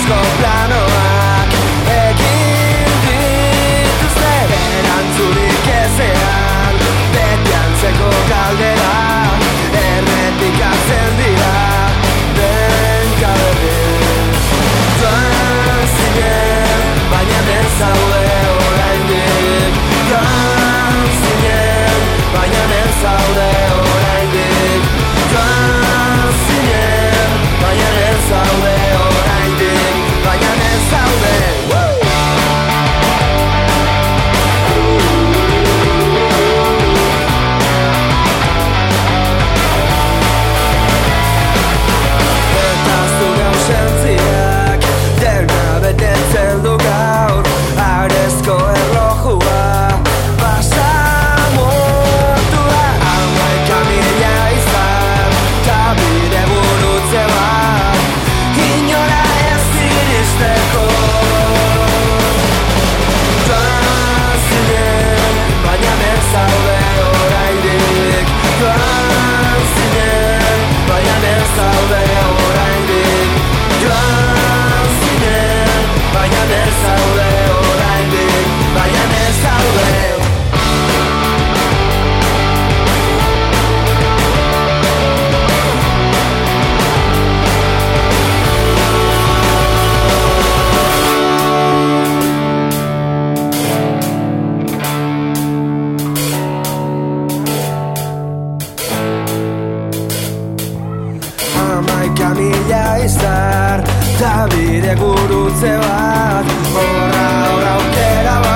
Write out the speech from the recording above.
Vasco Plano. mila izar Eta bide gurutze bat Horra, horra, okera bat.